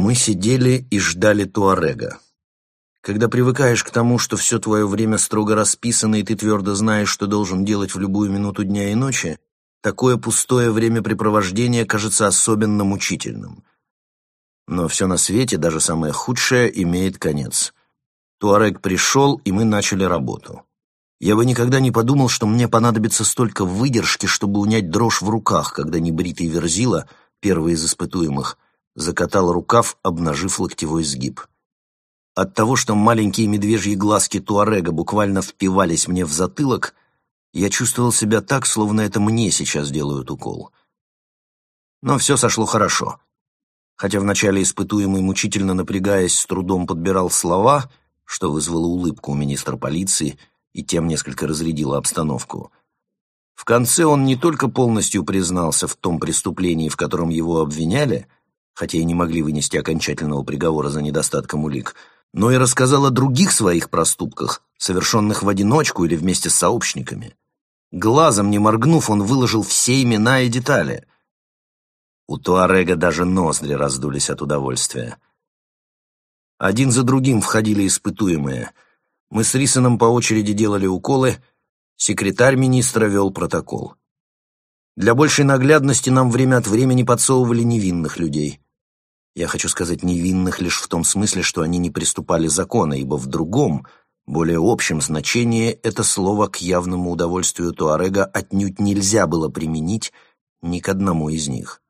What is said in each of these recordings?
Мы сидели и ждали Туарега. Когда привыкаешь к тому, что все твое время строго расписано, и ты твердо знаешь, что должен делать в любую минуту дня и ночи, такое пустое времяпрепровождение кажется особенно мучительным. Но все на свете, даже самое худшее, имеет конец. Туарег пришел, и мы начали работу. Я бы никогда не подумал, что мне понадобится столько выдержки, чтобы унять дрожь в руках, когда небритый Верзила, первый из испытуемых, закатал рукав, обнажив локтевой сгиб. От того, что маленькие медвежьи глазки Туарега буквально впивались мне в затылок, я чувствовал себя так, словно это мне сейчас делают укол. Но все сошло хорошо. Хотя вначале испытуемый, мучительно напрягаясь, с трудом подбирал слова, что вызвало улыбку у министра полиции и тем несколько разрядило обстановку. В конце он не только полностью признался в том преступлении, в котором его обвиняли, хотя и не могли вынести окончательного приговора за недостатком улик, но и рассказал о других своих проступках, совершенных в одиночку или вместе с сообщниками. Глазом не моргнув, он выложил все имена и детали. У Туарега даже ноздри раздулись от удовольствия. Один за другим входили испытуемые. Мы с Рисоном по очереди делали уколы, секретарь министра вел протокол. Для большей наглядности нам время от времени подсовывали невинных людей. Я хочу сказать невинных лишь в том смысле, что они не приступали закона, ибо в другом, более общем значении, это слово к явному удовольствию Туарега отнюдь нельзя было применить ни к одному из них.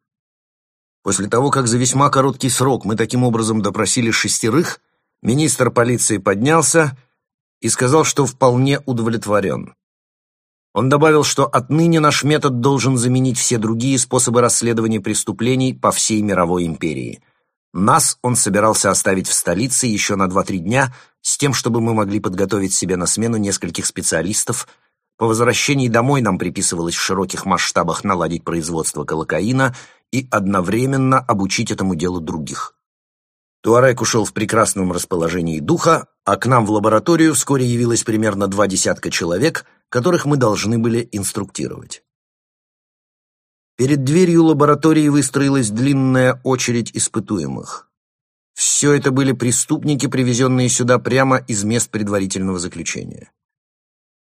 После того, как за весьма короткий срок мы таким образом допросили шестерых, министр полиции поднялся и сказал, что вполне удовлетворен. Он добавил, что отныне наш метод должен заменить все другие способы расследования преступлений по всей мировой империи – нас он собирался оставить в столице еще на 2-3 дня с тем, чтобы мы могли подготовить себе на смену нескольких специалистов. По возвращении домой нам приписывалось в широких масштабах наладить производство колокаина и одновременно обучить этому делу других. Туарек ушел в прекрасном расположении духа, а к нам в лабораторию вскоре явилось примерно два десятка человек, которых мы должны были инструктировать. Перед дверью лаборатории выстроилась длинная очередь испытуемых. Все это были преступники, привезенные сюда прямо из мест предварительного заключения.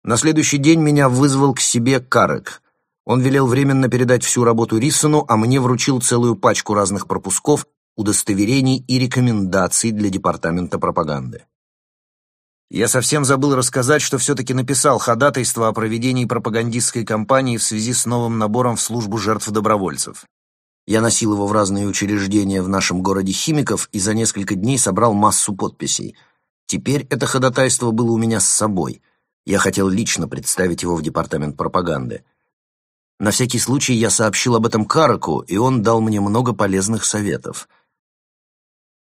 На следующий день меня вызвал к себе Карек. Он велел временно передать всю работу Рисону, а мне вручил целую пачку разных пропусков, удостоверений и рекомендаций для департамента пропаганды. Я совсем забыл рассказать, что все-таки написал ходатайство о проведении пропагандистской кампании в связи с новым набором в службу жертв добровольцев. Я носил его в разные учреждения в нашем городе химиков и за несколько дней собрал массу подписей. Теперь это ходатайство было у меня с собой. Я хотел лично представить его в департамент пропаганды. На всякий случай я сообщил об этом Караку, и он дал мне много полезных советов —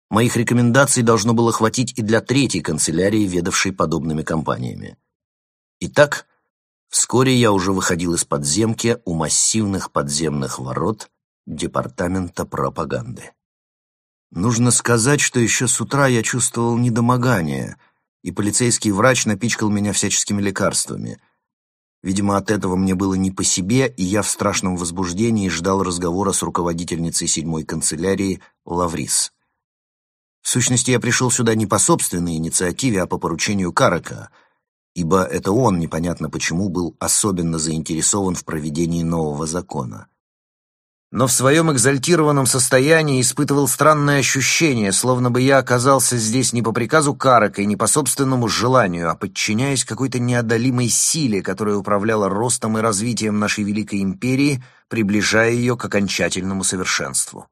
Моих рекомендаций должно было хватить и для третьей канцелярии, ведавшей подобными компаниями. Итак, вскоре я уже выходил из подземки у массивных подземных ворот департамента пропаганды. Нужно сказать, что еще с утра я чувствовал недомогание, и полицейский врач напичкал меня всяческими лекарствами. Видимо, от этого мне было не по себе, и я в страшном возбуждении ждал разговора с руководительницей седьмой канцелярии Лаврис. В сущности, я пришел сюда не по собственной инициативе, а по поручению Карака, ибо это он, непонятно почему, был особенно заинтересован в проведении нового закона. Но в своем экзальтированном состоянии испытывал странное ощущение, словно бы я оказался здесь не по приказу Карака и не по собственному желанию, а подчиняясь какой-то неодолимой силе, которая управляла ростом и развитием нашей великой империи, приближая ее к окончательному совершенству.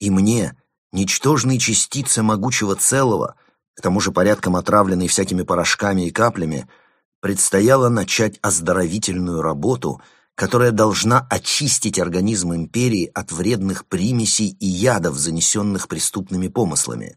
И мне, ничтожной частице могучего целого, к тому же порядком отравленной всякими порошками и каплями, предстояло начать оздоровительную работу, которая должна очистить организм империи от вредных примесей и ядов, занесенных преступными помыслами.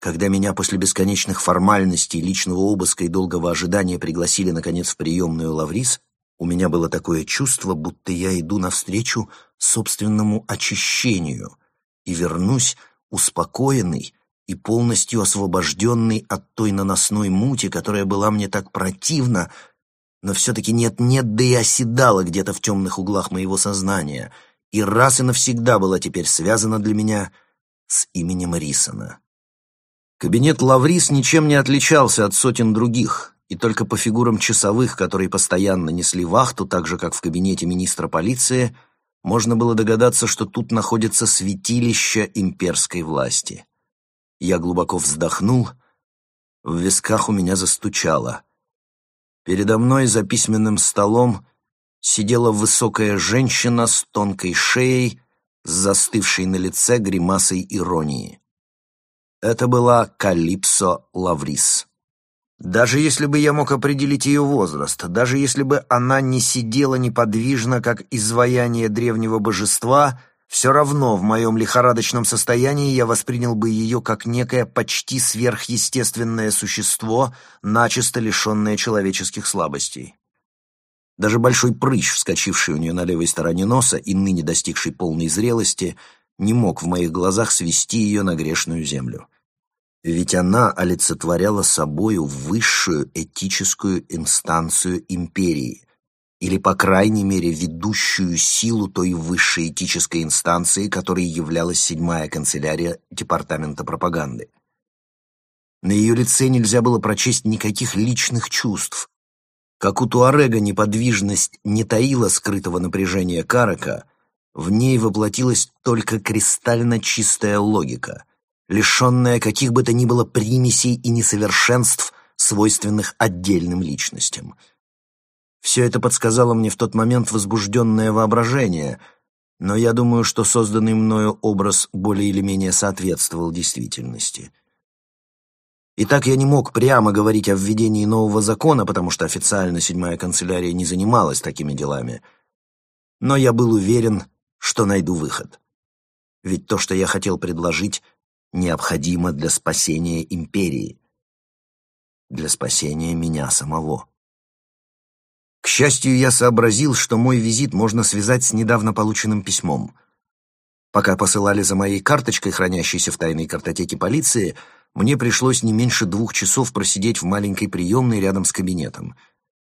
Когда меня после бесконечных формальностей, личного обыска и долгого ожидания пригласили, наконец, в приемную Лаврис, у меня было такое чувство, будто я иду навстречу собственному очищению — и вернусь успокоенный и полностью освобожденный от той наносной мути, которая была мне так противна, но все-таки нет-нет, да и оседала где-то в темных углах моего сознания, и раз и навсегда была теперь связана для меня с именем Рисона. Кабинет Лаврис ничем не отличался от сотен других, и только по фигурам часовых, которые постоянно несли вахту, так же, как в кабинете министра полиции, можно было догадаться, что тут находится святилище имперской власти. Я глубоко вздохнул, в висках у меня застучало. Передо мной за письменным столом сидела высокая женщина с тонкой шеей, с застывшей на лице гримасой иронии. Это была Калипсо Лаврис. Даже если бы я мог определить ее возраст, даже если бы она не сидела неподвижно, как изваяние древнего божества, все равно в моем лихорадочном состоянии я воспринял бы ее как некое почти сверхъестественное существо, начисто лишенное человеческих слабостей. Даже большой прыщ, вскочивший у нее на левой стороне носа и ныне достигший полной зрелости, не мог в моих глазах свести ее на грешную землю. Ведь она олицетворяла собою высшую этическую инстанцию империи, или, по крайней мере, ведущую силу той высшей этической инстанции, которой являлась седьмая канцелярия Департамента пропаганды. На ее лице нельзя было прочесть никаких личных чувств. Как у Туарега неподвижность не таила скрытого напряжения Карака, в ней воплотилась только кристально чистая логика — лишенная каких бы то ни было примесей и несовершенств, свойственных отдельным личностям. Все это подсказало мне в тот момент возбужденное воображение, но я думаю, что созданный мною образ более или менее соответствовал действительности. Итак, я не мог прямо говорить о введении нового закона, потому что официально седьмая канцелярия не занималась такими делами. Но я был уверен, что найду выход. Ведь то, что я хотел предложить, необходимо для спасения империи, для спасения меня самого. К счастью, я сообразил, что мой визит можно связать с недавно полученным письмом. Пока посылали за моей карточкой, хранящейся в тайной картотеке полиции, мне пришлось не меньше двух часов просидеть в маленькой приемной рядом с кабинетом.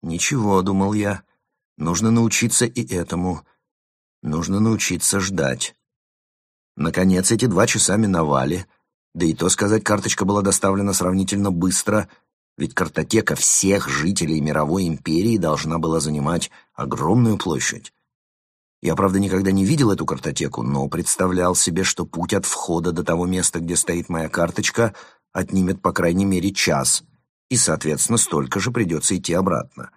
«Ничего», — думал я, — «нужно научиться и этому. Нужно научиться ждать». Наконец, эти два часа миновали. Да и то сказать, карточка была доставлена сравнительно быстро, ведь картотека всех жителей мировой империи должна была занимать огромную площадь. Я, правда, никогда не видел эту картотеку, но представлял себе, что путь от входа до того места, где стоит моя карточка, отнимет по крайней мере час, и, соответственно, столько же придется идти обратно.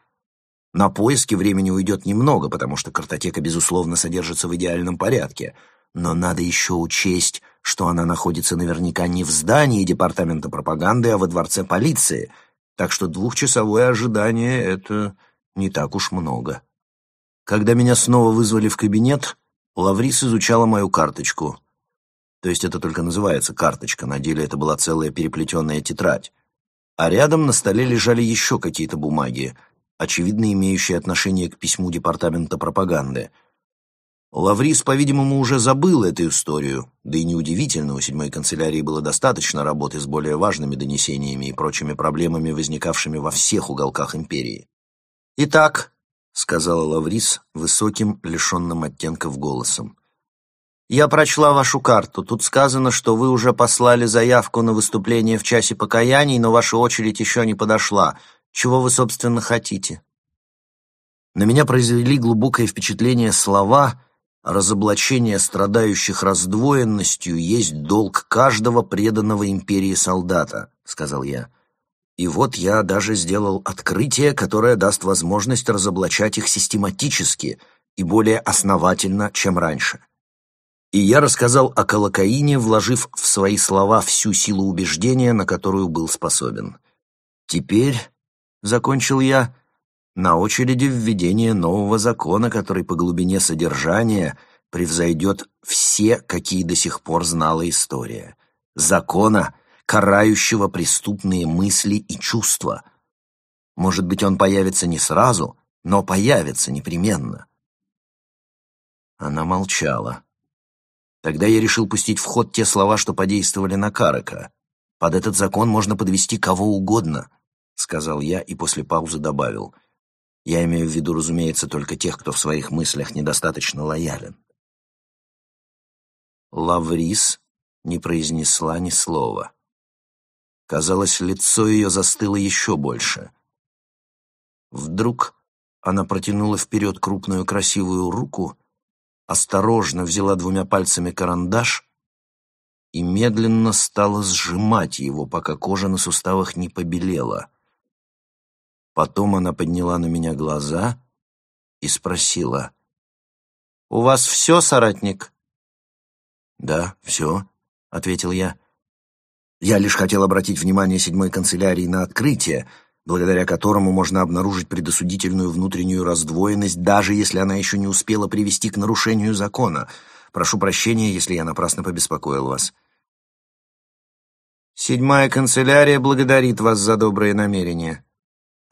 На поиски времени уйдет немного, потому что картотека, безусловно, содержится в идеальном порядке — но надо еще учесть, что она находится наверняка не в здании департамента пропаганды, а во дворце полиции, так что двухчасовое ожидание — это не так уж много. Когда меня снова вызвали в кабинет, Лаврис изучала мою карточку. То есть это только называется карточка, на деле это была целая переплетенная тетрадь. А рядом на столе лежали еще какие-то бумаги, очевидно имеющие отношение к письму департамента пропаганды — Лаврис, по-видимому, уже забыл эту историю, да и неудивительно, у седьмой канцелярии было достаточно работы с более важными донесениями и прочими проблемами, возникавшими во всех уголках империи. «Итак», — сказала Лаврис высоким, лишенным оттенков голосом, «я прочла вашу карту. Тут сказано, что вы уже послали заявку на выступление в часе покаяний, но ваша очередь еще не подошла. Чего вы, собственно, хотите?» На меня произвели глубокое впечатление слова — Разоблачение страдающих раздвоенностью есть долг каждого преданного империи солдата, сказал я. И вот я даже сделал открытие, которое даст возможность разоблачать их систематически и более основательно, чем раньше. И я рассказал о колокаине, вложив в свои слова всю силу убеждения, на которую был способен. Теперь, — закончил я, на очереди введение нового закона, который по глубине содержания превзойдет все, какие до сих пор знала история. Закона, карающего преступные мысли и чувства. Может быть, он появится не сразу, но появится непременно. Она молчала. Тогда я решил пустить в ход те слова, что подействовали на Карака. «Под этот закон можно подвести кого угодно», — сказал я и после паузы добавил — я имею в виду, разумеется, только тех, кто в своих мыслях недостаточно лоялен. Лаврис не произнесла ни слова. Казалось, лицо ее застыло еще больше. Вдруг она протянула вперед крупную красивую руку, осторожно взяла двумя пальцами карандаш и медленно стала сжимать его, пока кожа на суставах не побелела. Потом она подняла на меня глаза и спросила. «У вас все, соратник?» «Да, все», — ответил я. «Я лишь хотел обратить внимание седьмой канцелярии на открытие, благодаря которому можно обнаружить предосудительную внутреннюю раздвоенность, даже если она еще не успела привести к нарушению закона. Прошу прощения, если я напрасно побеспокоил вас». «Седьмая канцелярия благодарит вас за добрые намерения», —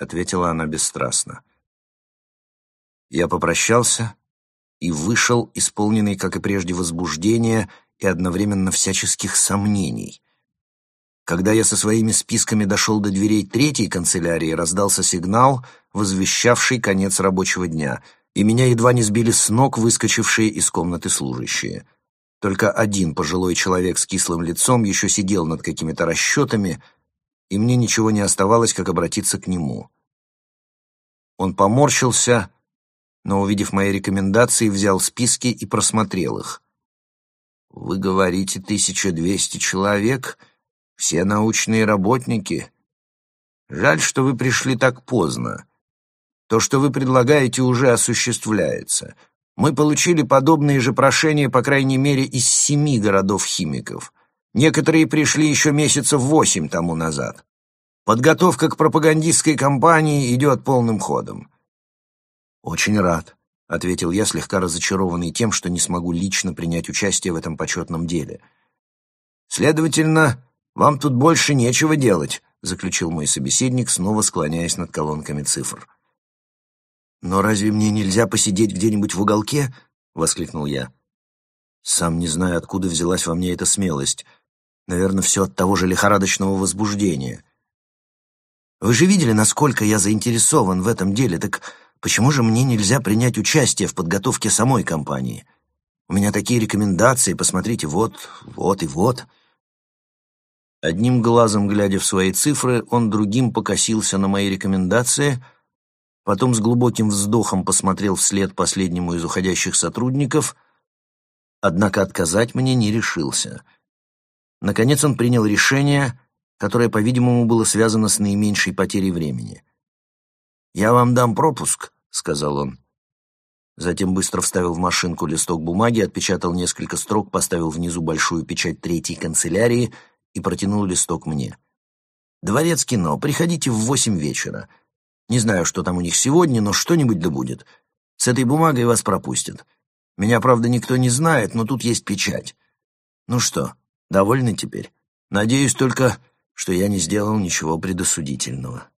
ответила она бесстрастно. Я попрощался и вышел, исполненный, как и прежде, возбуждения и одновременно всяческих сомнений. Когда я со своими списками дошел до дверей третьей канцелярии, раздался сигнал, возвещавший конец рабочего дня, и меня едва не сбили с ног выскочившие из комнаты служащие. Только один пожилой человек с кислым лицом еще сидел над какими-то расчетами, и мне ничего не оставалось, как обратиться к нему. Он поморщился, но, увидев мои рекомендации, взял списки и просмотрел их. «Вы говорите, 1200 человек? Все научные работники? Жаль, что вы пришли так поздно. То, что вы предлагаете, уже осуществляется. Мы получили подобные же прошения, по крайней мере, из семи городов-химиков. Некоторые пришли еще месяцев восемь тому назад. Подготовка к пропагандистской кампании идет полным ходом. «Очень рад», — ответил я, слегка разочарованный тем, что не смогу лично принять участие в этом почетном деле. «Следовательно, вам тут больше нечего делать», — заключил мой собеседник, снова склоняясь над колонками цифр. «Но разве мне нельзя посидеть где-нибудь в уголке?» — воскликнул я. Сам не знаю, откуда взялась во мне эта смелость. Наверное, все от того же лихорадочного возбуждения. Вы же видели, насколько я заинтересован в этом деле, так Почему же мне нельзя принять участие в подготовке самой кампании? У меня такие рекомендации, посмотрите, вот, вот и вот». Одним глазом, глядя в свои цифры, он другим покосился на мои рекомендации, потом с глубоким вздохом посмотрел вслед последнему из уходящих сотрудников, однако отказать мне не решился. Наконец он принял решение, которое, по-видимому, было связано с наименьшей потерей времени — «Я вам дам пропуск», — сказал он. Затем быстро вставил в машинку листок бумаги, отпечатал несколько строк, поставил внизу большую печать третьей канцелярии и протянул листок мне. «Дворец кино. Приходите в восемь вечера. Не знаю, что там у них сегодня, но что-нибудь да будет. С этой бумагой вас пропустят. Меня, правда, никто не знает, но тут есть печать. Ну что, довольны теперь? Надеюсь только, что я не сделал ничего предосудительного».